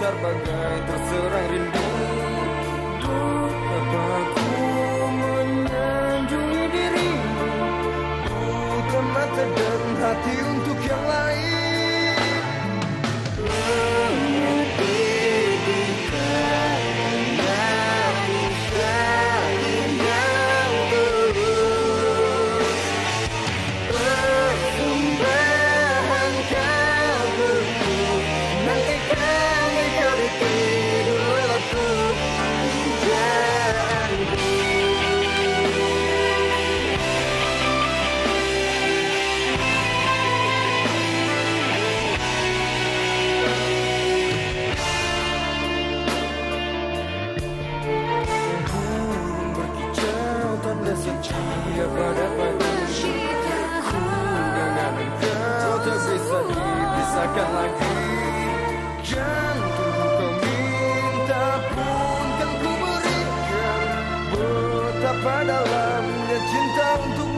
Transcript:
terbagai terserang rindu Untuk apa takkan lagi Jantung kau minta pun kan ku berikan Betapa dalamnya cinta untuk